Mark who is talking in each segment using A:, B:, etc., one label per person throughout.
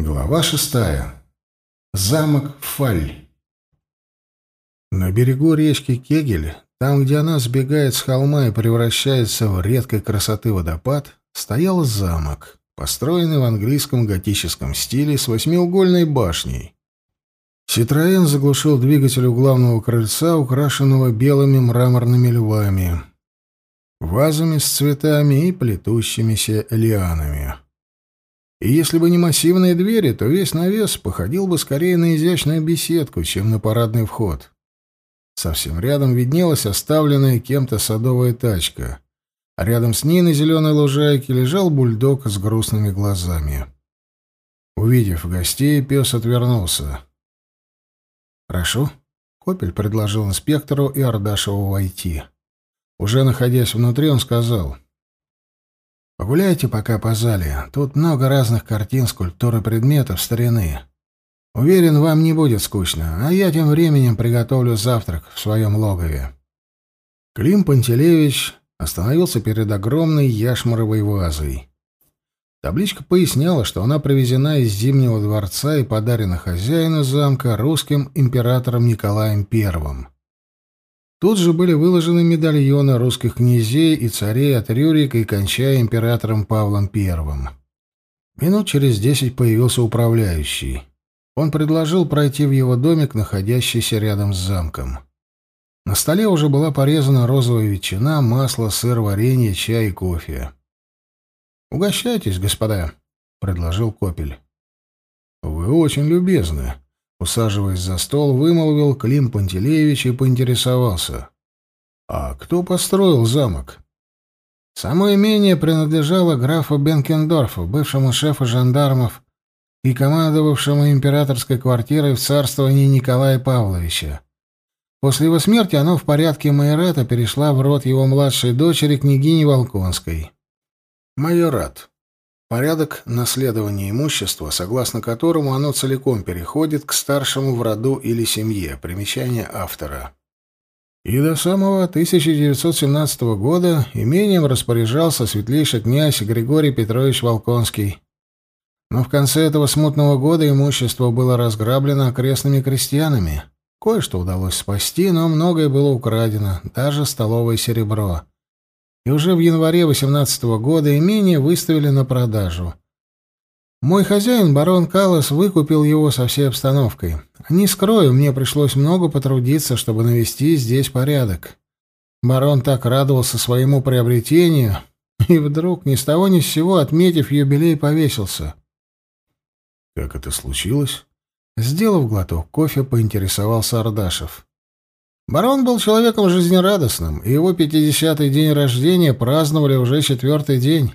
A: Глава шестая. Замок Фаль. На берегу речки Кегель, там, где она сбегает с холма и превращается в редкой красоты водопад, стоял замок, построенный в английском готическом стиле с восьмиугольной башней. Ситроен заглушил двигатель у главного крыльца, украшенного белыми мраморными львами, вазами с цветами и плетущимися лианами. И если бы не массивные двери, то весь навес походил бы скорее на изящную беседку, чем на парадный вход. Совсем рядом виднелась оставленная кем-то садовая тачка, а рядом с ней на зеленой лужайке лежал бульдог с грустными глазами. Увидев гостей, пес отвернулся. «Хорошо», — Копель предложил инспектору и Ардашеву войти. Уже находясь внутри, он сказал — Погуляйте пока по зале. Тут много разных картин, скульптур и предметов старины. Уверен, вам не будет скучно, а я тем временем приготовлю завтрак в своем логове». Клим Пантелеевич остановился перед огромной яшмаровой вазой. Табличка поясняла, что она привезена из Зимнего дворца и подарена хозяину замка русским императором Николаем Первым. Тут же были выложены медальоны русских князей и царей от Рюрика и кончая императором Павлом I. Минут через десять появился управляющий. Он предложил пройти в его домик, находящийся рядом с замком. На столе уже была порезана розовая ветчина, масло, сыр, варенье, чай и кофе. «Угощайтесь, господа», — предложил Копель. «Вы очень любезны», Усаживаясь за стол, вымолвил Клим Пантелеевич и поинтересовался. «А кто построил замок?» Само имение принадлежало графу Бенкендорфу, бывшему шефу жандармов и командовавшему императорской квартирой в царствовании Николая Павловича. После его смерти оно в порядке майората перешла в род его младшей дочери, княгини Волконской. Майорат Порядок наследования имущества, согласно которому оно целиком переходит к старшему в роду или семье. Примечание автора. И до самого 1917 года имением распоряжался светлейший князь Григорий Петрович Волконский. Но в конце этого смутного года имущество было разграблено окрестными крестьянами. Кое-что удалось спасти, но многое было украдено, даже столовое серебро и уже в январе 18 года имение выставили на продажу. Мой хозяин, барон Каллас, выкупил его со всей обстановкой. Не скрою, мне пришлось много потрудиться, чтобы навести здесь порядок. Барон так радовался своему приобретению, и вдруг, ни с того ни с сего, отметив юбилей, повесился. «Как это случилось?» Сделав глоток кофе, поинтересовался Ардашев. Барон был человеком жизнерадостным, и его пятидесятый день рождения праздновали уже четвертый день.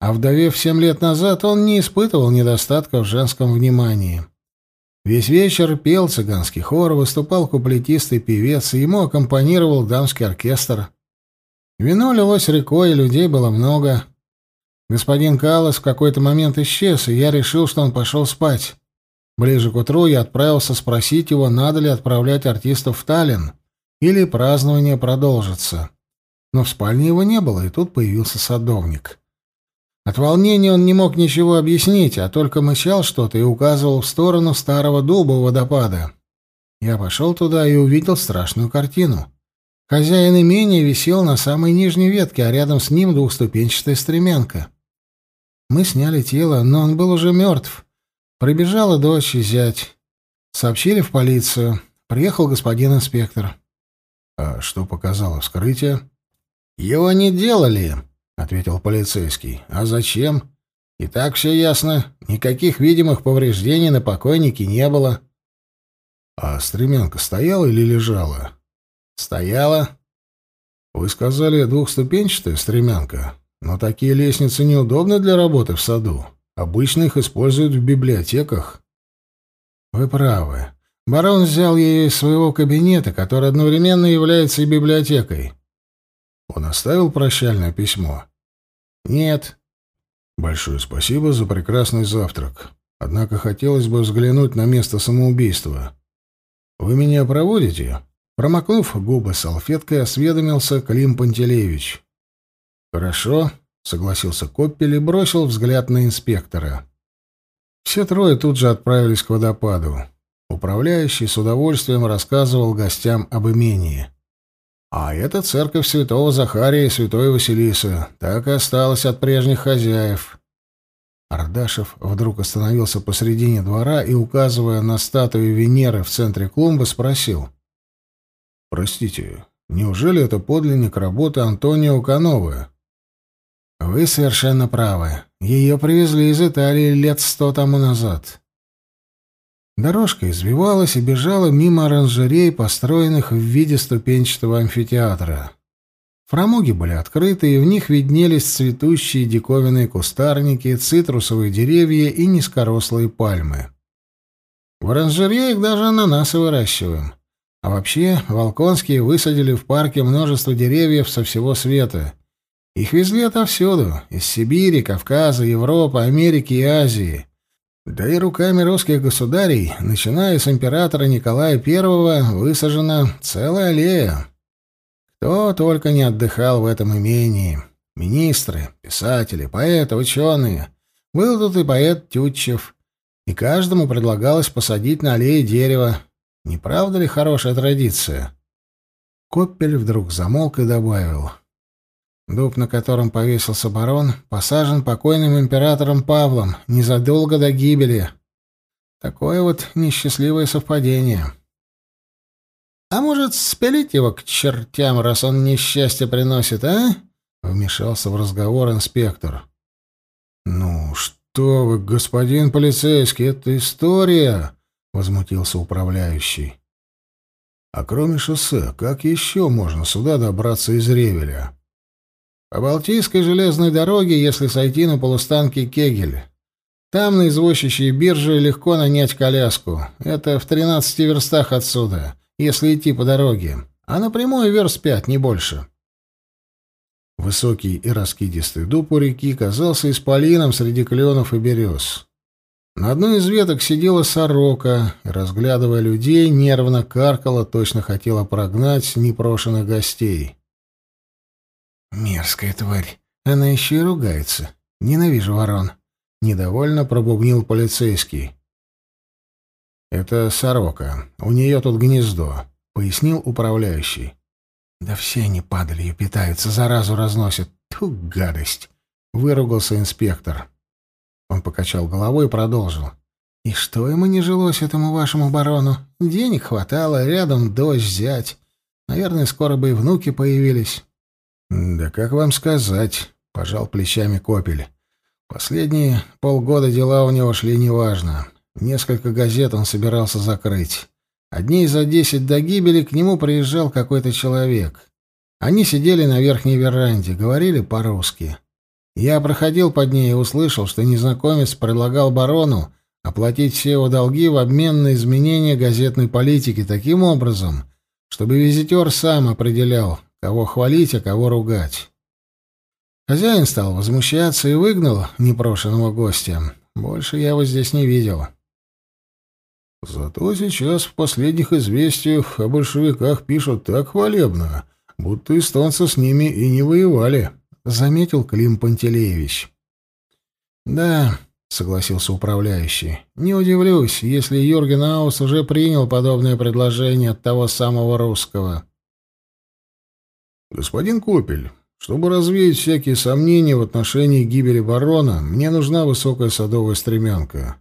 A: А вдовев семь лет назад, он не испытывал недостатка в женском внимании. Весь вечер пел цыганский хор, выступал куплетистый певец, и ему аккомпанировал дамский оркестр. Вино лилось рекой, и людей было много. Господин Каллас в какой-то момент исчез, и я решил, что он пошел спать. Ближе к утру я отправился спросить его, надо ли отправлять артистов в Таллин, или празднование продолжится. Но в спальне его не было, и тут появился садовник. От волнения он не мог ничего объяснить, а только мычал что-то и указывал в сторону старого дуба водопада. Я пошел туда и увидел страшную картину. Хозяин имения висел на самой нижней ветке, а рядом с ним двухступенчатая стремянка. Мы сняли тело, но он был уже мертв. Прибежала дочь и зять. Сообщили в полицию. Приехал господин инспектор. А что показало вскрытие? Его не делали, ответил полицейский. А зачем? И так все ясно. Никаких видимых повреждений на покойнике не было. А стремянка стояла или лежала? Стояла. Вы сказали двухступенчатая стремянка, но такие лестницы неудобны для работы в саду. Обычно их используют в библиотеках. Вы правы. Барон взял ее из своего кабинета, который одновременно является и библиотекой. Он оставил прощальное письмо? Нет. Большое спасибо за прекрасный завтрак. Однако хотелось бы взглянуть на место самоубийства. Вы меня проводите? Промокнув губы салфеткой, осведомился Клим Пантелеевич. Хорошо, — согласился Коппель и бросил взгляд на инспектора. Все трое тут же отправились к водопаду. Управляющий с удовольствием рассказывал гостям об имении. А это церковь святого Захария и святой Василисы. Так и осталась от прежних хозяев. Ардашев вдруг остановился посредине двора и, указывая на статую Венеры в центре клумбы, спросил. «Простите, неужели это подлинник работы Антонио Кановы?» «Вы совершенно правы. Ее привезли из Италии лет сто тому назад». Дорожка извивалась и бежала мимо оранжерей, построенных в виде ступенчатого амфитеатра. Фрамуги были открыты, и в них виднелись цветущие диковинные кустарники, цитрусовые деревья и низкорослые пальмы. В оранжереях даже ананасы выращиваем. А вообще, Волконские высадили в парке множество деревьев со всего света. Их везли отовсюду — из Сибири, Кавказа, Европы, Америки и Азии. Да и руками русских государей, начиная с императора Николая I, высажена целая аллея. Кто только не отдыхал в этом имении. Министры, писатели, поэты, ученые. Был тут и поэт Тютчев. И каждому предлагалось посадить на аллее дерево. Не правда ли хорошая традиция? Коппель вдруг замолк и добавил. Дуб, на котором повесился барон, посажен покойным императором Павлом незадолго до гибели. Такое вот несчастливое совпадение. «А может, спилить его к чертям, раз он несчастье приносит, а?» — вмешался в разговор инспектор. «Ну, что вы, господин полицейский, это история!» — возмутился управляющий. «А кроме шоссе, как еще можно сюда добраться из Ревеля?» «По Балтийской железной дороге, если сойти на полустанке Кегель. Там, на извозчичьей бирже, легко нанять коляску. Это в тринадцати верстах отсюда если идти по дороге, а напрямую верст пять, не больше. Высокий и раскидистый дуб у реки казался исполином среди кленов и берез. На одной из веток сидела сорока и, разглядывая людей, нервно каркала, точно хотела прогнать непрошенных гостей. «Мерзкая тварь! Она еще и ругается. Ненавижу ворон!» — недовольно пробубнил полицейский. «Это сорока. У нее тут гнездо», — пояснил управляющий. «Да все они падалью питаются, заразу разносят. Ту гадость!» — выругался инспектор. Он покачал головой и продолжил. «И что ему не жилось, этому вашему барону? Денег хватало, рядом дождь взять. Наверное, скоро бы и внуки появились». «Да как вам сказать?» — пожал плечами Копель. «Последние полгода дела у него шли неважно. Несколько газет он собирался закрыть. А дней за десять до гибели к нему приезжал какой-то человек. Они сидели на верхней веранде, говорили по-русски. Я проходил под ней и услышал, что незнакомец предлагал барону оплатить все его долги в обмен на изменение газетной политики таким образом, чтобы визитер сам определял, кого хвалить, а кого ругать. Хозяин стал возмущаться и выгнал непрошенного гостя. Больше я его здесь не видел. Зато сейчас в последних известиях о большевиках пишут так хвалебно, будто эстонцы с ними и не воевали, — заметил Клим Пантелеевич. — Да, — согласился управляющий, — не удивлюсь, если Юрген Аус уже принял подобное предложение от того самого русского. — Господин Копель, чтобы развеять всякие сомнения в отношении гибели барона, мне нужна высокая садовая стремянка.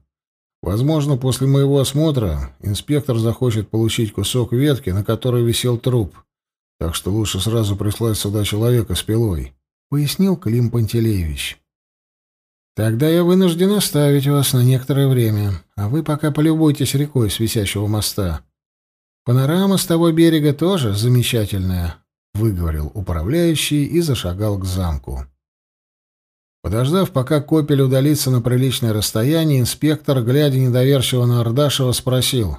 A: Возможно, после моего осмотра инспектор захочет получить кусок ветки, на которой висел труп. Так что лучше сразу прислать сюда человека с пилой, — пояснил Клим Пантелеевич. Тогда я вынужден оставить вас на некоторое время, а вы пока полюбуйтесь рекой с висящего моста. Панорама с того берега тоже замечательная, — выговорил управляющий и зашагал к замку. Подождав, пока Копель удалится на приличное расстояние, инспектор, глядя недоверчиво на Ардашева, спросил.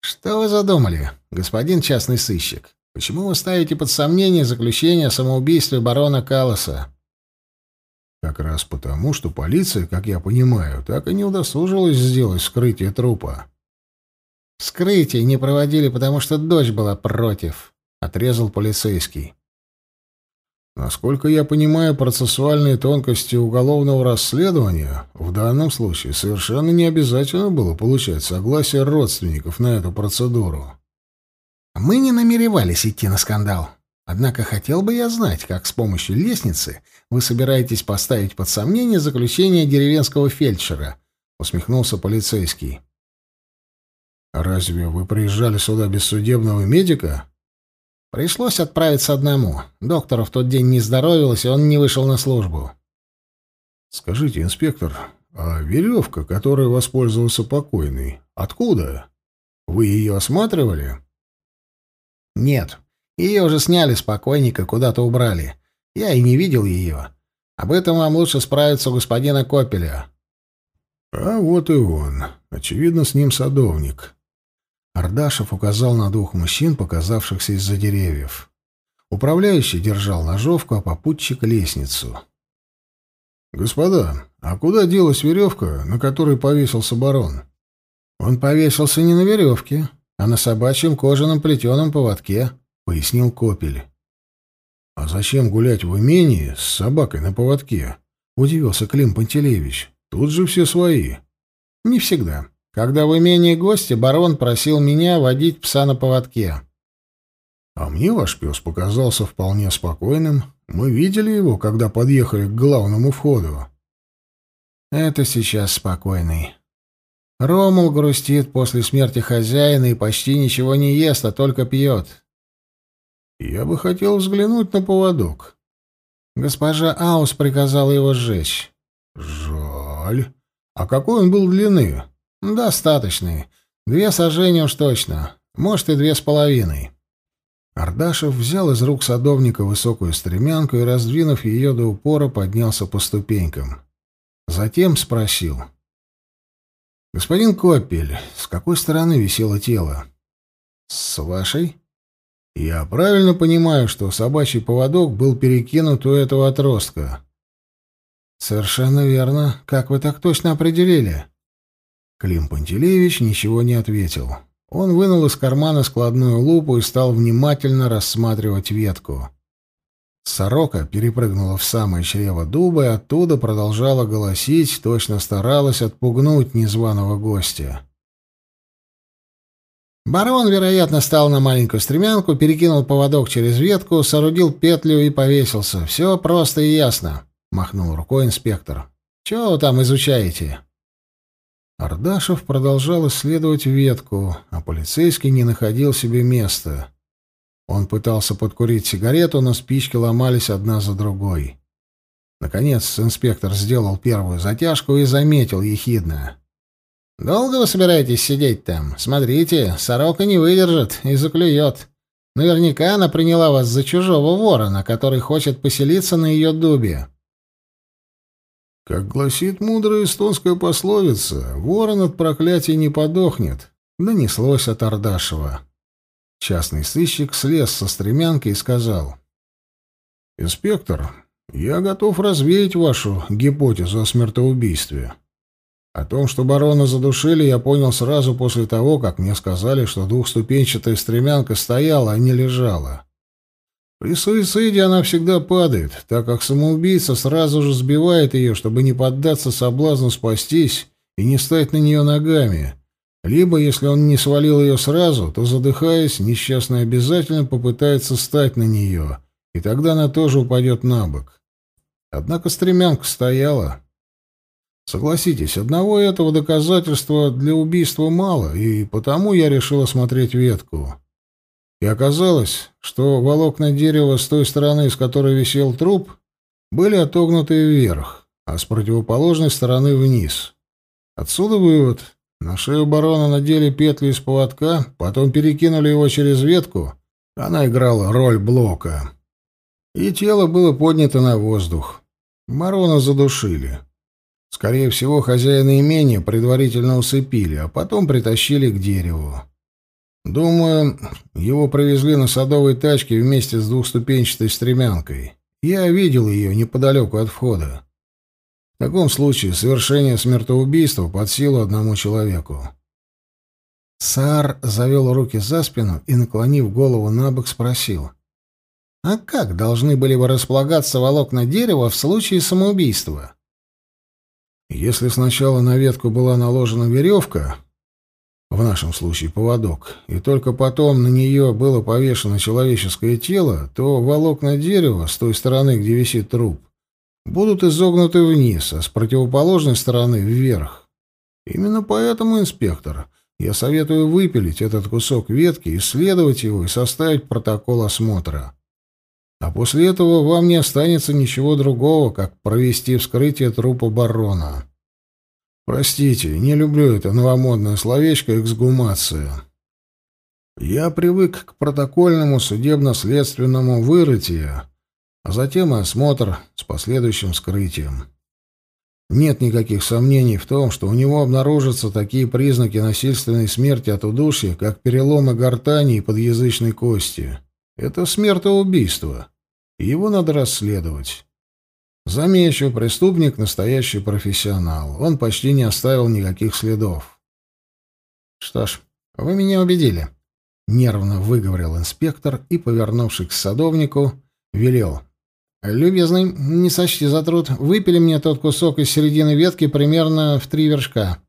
A: «Что вы задумали, господин частный сыщик? Почему вы ставите под сомнение заключение о самоубийстве барона Калоса?» «Как раз потому, что полиция, как я понимаю, так и не удосужилась сделать вскрытие трупа». «Вскрытие не проводили, потому что дочь была против», — отрезал полицейский. Насколько я понимаю процессуальные тонкости уголовного расследования, в данном случае совершенно не обязательно было получать согласие родственников на эту процедуру.
B: Мы не намеревались идти на скандал. Однако хотел бы я знать, как с помощью лестницы вы собираетесь поставить под сомнение заключение деревенского фельдшера, усмехнулся полицейский.
A: Разве вы приезжали сюда без судебного медика?
B: Пришлось отправиться одному. Доктору в тот день не здоровилось, и он не вышел на службу.
A: Скажите, инспектор, а веревка, которой воспользовался покойный, откуда? Вы ее осматривали?
B: Нет. Ее уже сняли с покойника, куда-то убрали. Я и не видел ее. Об этом вам лучше справиться у господина Копеля.
A: А вот и он. Очевидно, с ним садовник.
B: Ардашев указал на двух мужчин, показавшихся из-за деревьев. Управляющий держал ножовку, а попутчик — лестницу.
A: «Господа, а куда делась веревка, на которой повесился барон?»
B: «Он повесился не на веревке, а на собачьем кожаном плетеном поводке», — пояснил Копель.
A: «А зачем гулять в имении с собакой на поводке?» — удивился Клим Пантелеевич. «Тут же все свои».
B: «Не всегда. Когда в имении гости, барон просил меня водить пса на поводке.
A: А мне ваш пес показался вполне спокойным. Мы видели его, когда подъехали к главному входу.
B: Это сейчас спокойный. Ромул грустит после смерти хозяина и почти ничего не ест, а только пьет.
A: Я бы хотел взглянуть на поводок.
B: Госпожа Аус приказала его сжечь.
A: Жаль. А какой он был длины?
B: «Достаточные. Две сожжения уж точно. Может, и две с половиной».
A: Ардашев взял из рук садовника высокую стремянку и, раздвинув ее до упора, поднялся по ступенькам. Затем спросил. «Господин Коппель, с какой стороны висело тело?»
B: «С вашей?»
A: «Я правильно понимаю, что собачий поводок был перекинут у этого отростка?»
B: «Совершенно верно. Как вы так точно определили?»
A: Клим Пантелеевич ничего не ответил. Он вынул из кармана складную лупу и стал внимательно рассматривать ветку. Сорока перепрыгнула в самое чрево дуба и оттуда продолжала голосить, точно старалась отпугнуть незваного гостя.
B: Барон, вероятно, стал на маленькую стремянку, перекинул поводок через ветку, соорудил петлю и повесился. Все просто и ясно, — махнул рукой инспектор. — Чего вы там изучаете?
A: Ардашев продолжал исследовать ветку, а полицейский не находил себе места. Он пытался подкурить сигарету, но спички ломались одна за другой. Наконец инспектор сделал первую затяжку и заметил ехидно.
B: «Долго вы собираетесь сидеть там? Смотрите, сорока не выдержит и заклюет. Наверняка она приняла вас за чужого ворона, который хочет поселиться на ее дубе».
A: Как гласит мудрая эстонская пословица, ворон от проклятия не подохнет, донеслось от Ардашева. Частный сыщик слез со стремянки и сказал. «Инспектор, я готов развеять вашу гипотезу о смертоубийстве. О том, что барона задушили, я понял сразу после того, как мне сказали, что двухступенчатая стремянка стояла, а не лежала. При суициде она всегда падает, так как самоубийца сразу же сбивает ее, чтобы не поддаться соблазну спастись и не стать на нее ногами. Либо, если он не свалил ее сразу, то, задыхаясь, несчастный обязательно попытается стать на нее, и тогда она тоже упадет на бок. Однако стремянка стояла. Согласитесь, одного этого доказательства для убийства мало, и потому я решил осмотреть ветку. И оказалось, что волокна дерева с той стороны, с которой висел труп, были отогнуты вверх, а с противоположной стороны вниз. Отсюда вывод. На шею барона надели петли из поводка, потом перекинули его через ветку. Она играла роль блока. И тело было поднято на воздух. Барона задушили. Скорее всего, хозяина имения предварительно усыпили, а потом притащили к дереву. Думаю, его провезли на садовой тачке вместе с двухступенчатой стремянкой. Я видел ее неподалеку от входа. В таком случае совершение смертоубийства под силу одному человеку.
B: Саар завел руки за спину и, наклонив голову на бок, спросил. А как должны были бы располагаться волокна дерева в случае самоубийства?
A: Если сначала на ветку была наложена веревка, в нашем случае поводок, и только потом на нее было повешено человеческое тело, то волокна дерева с той стороны, где висит труп, будут изогнуты вниз, а с противоположной стороны вверх. Именно поэтому, инспектор, я советую выпилить этот кусок ветки, исследовать его и составить протокол осмотра. А после этого вам не останется ничего другого, как провести вскрытие трупа барона. Простите, не люблю это новомодное словечко «эксгумация». Я привык к протокольному судебно-следственному вырытию, а затем осмотр с последующим вскрытием. Нет никаких сомнений в том, что у него обнаружатся такие признаки насильственной смерти от удушья, как переломы гортани и подъязычной кости. Это смертоубийство. И его надо расследовать. Замечу, преступник — настоящий профессионал. Он почти не оставил никаких следов.
B: Что ж, вы меня убедили. Нервно выговорил инспектор и, повернувшись к садовнику, велел. «Любезный, не сочти за труд, выпили мне тот кусок из середины ветки примерно в три вершка».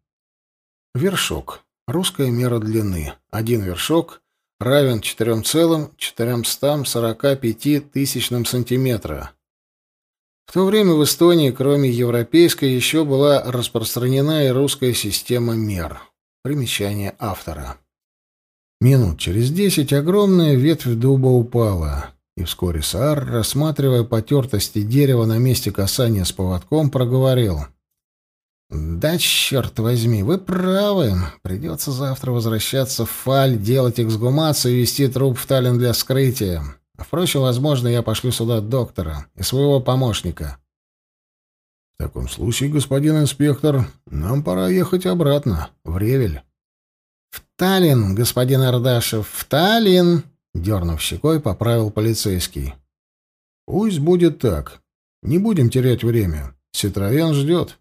A: Вершок. Русская мера длины. Один вершок равен 4,445 тысячным сантиметра. В то время в Эстонии, кроме европейской, еще была распространена и русская система мер. Примечание автора. Минут через десять огромная ветвь дуба упала, и вскоре Саар, рассматривая потертости дерева на месте касания с поводком, проговорил — «Да, черт возьми, вы правы. Придется завтра возвращаться в Фаль, делать эксгумацию и вести труп в Таллин для вскрытия. Впрочем, возможно, я пошлю сюда доктора и своего помощника». «В таком случае, господин инспектор, нам пора ехать обратно, в Ревель».
B: «В Таллин, господин Ардашев, в Таллин!» — дернув щекой, поправил полицейский.
A: «Пусть будет так. Не будем терять время. Ситроен ждет».